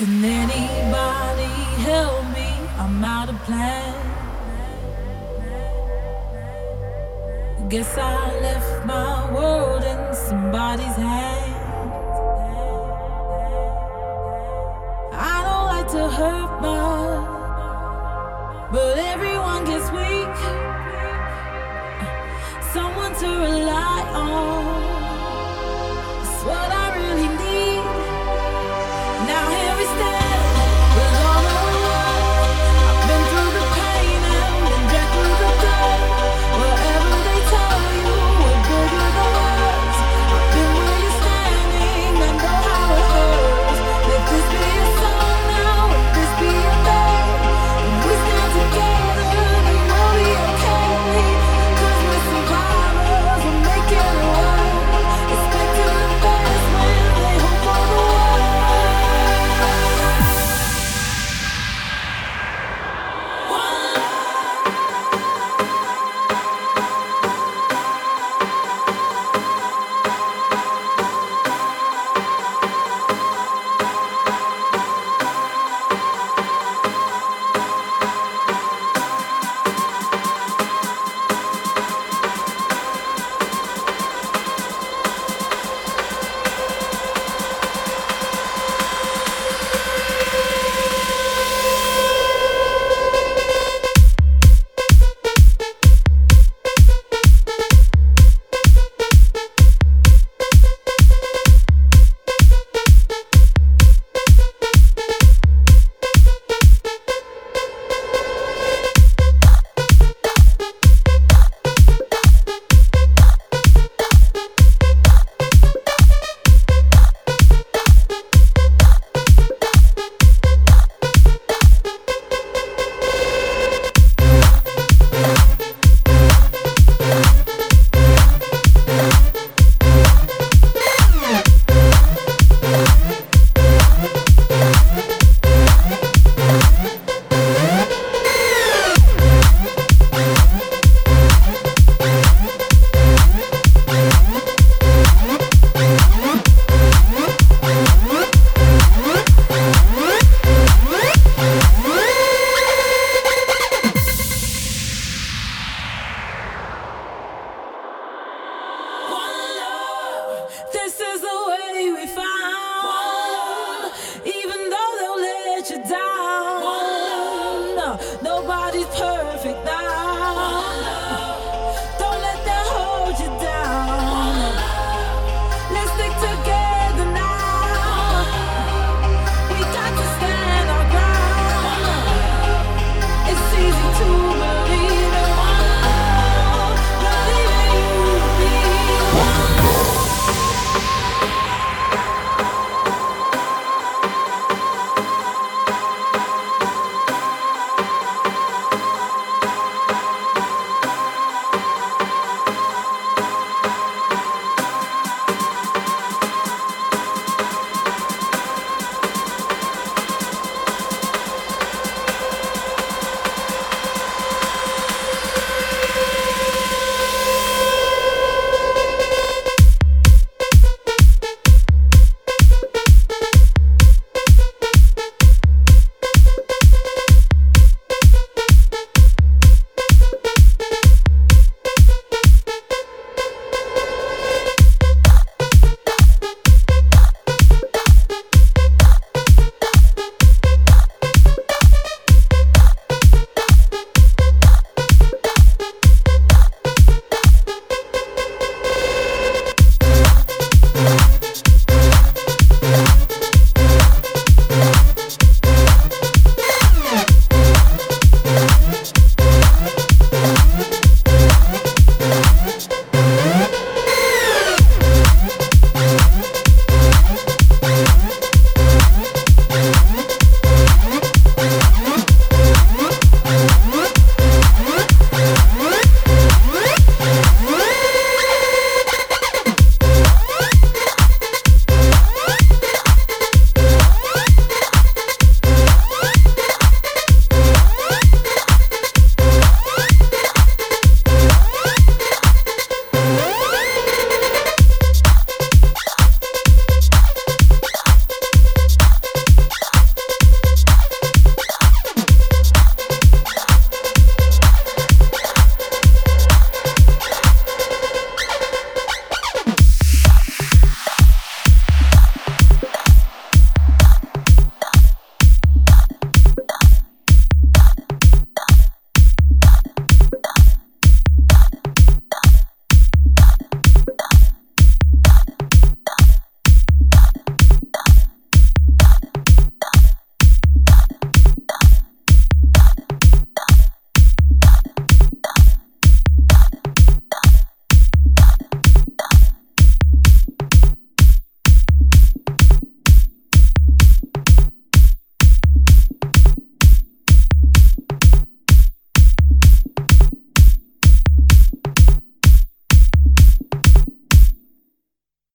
Can anybody help me? I'm out of plan. Guess I left my world in somebody's hands. I don't like to hurt my, but everyone gets weak. Someone to rely on.